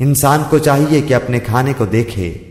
इंसान को चाहिए कि अपने खाने को देखे।